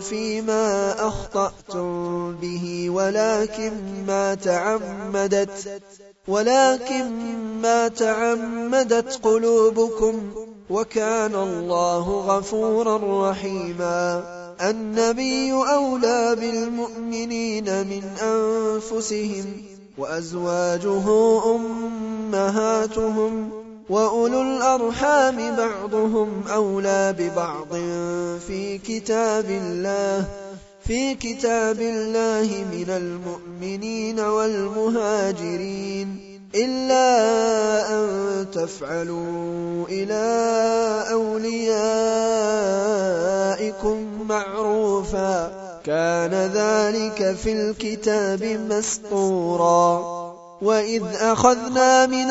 فيما أخطأتم به ولكن ما تعمدت ولكن ما تعمدت قلوبكم وكان الله غفورا رحيما. النبي أولى بالمؤمنين من أنفسهم وأزواجه أمهاتهم. وأولو الأرحام بعضهم أولى ببعض في كتاب الله في كتاب الله من المؤمنين والمهاجرين إلا أن تفعلوا إلى أوليائكم معروفا كان ذلك في الكتاب مسطورا وإذ أخذنا من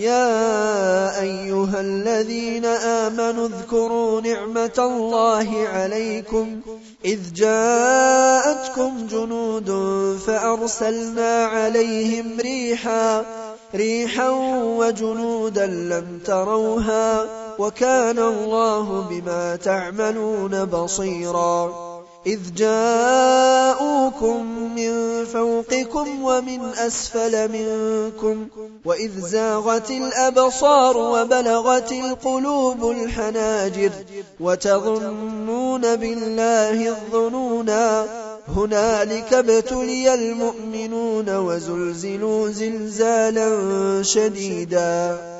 يا أيها الذين آمنوا اذكروا نعمة الله عليكم إذ جاءتكم جنود فأرسلنا عليهم ريحا ريحا وجنودا لم تروها وكان الله بما تعملون بصيرا. إذ جاءوكم من فوقكم ومن أسفل منكم وإذ زاغت الأبصار وبلغت القلوب الحناجر وتظنون بالله الظنونا هنالك ابتلي المؤمنون وزلزلوا زلزالا شديدا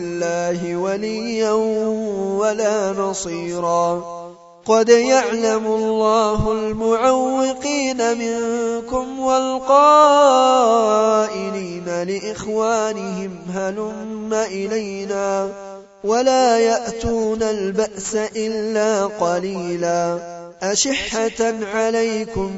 الله وليا ولا نصيرا. قد يعلم الله المعوقين منكم والقائلين لإخوانهم هلم إلينا ولا يأتون البأس إلا قليلا. أشحة عليكم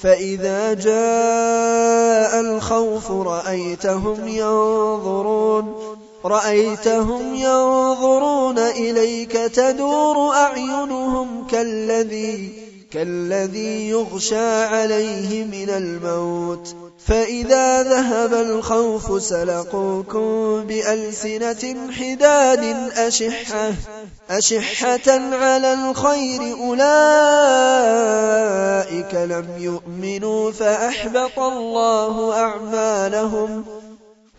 فإذا جاء الخوف رأيتهم ينظرون. رأيتهم ينظرون إليك تدور أعينهم كالذي كالذي يغشى عليه من الموت فإذا ذهب الخوف سلقوكم بألسنة حداد أشحة أشحة على الخير أولئك لم يؤمنوا فأحبط الله أعمالهم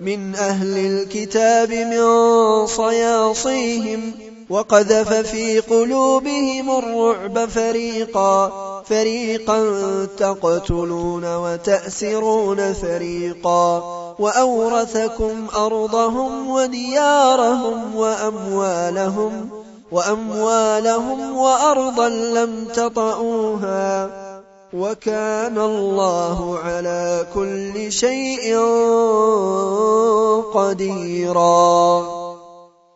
من أهل الكتاب من صياصيهم وقذف في قلوبهم الرعب فريقا فريقا تقتلون وتأسرون فريقا وأورثكم أرضهم وديارهم وأموالهم وأموالهم وأرضا لم تطئوها. وكان الله على كل شيء قديرا.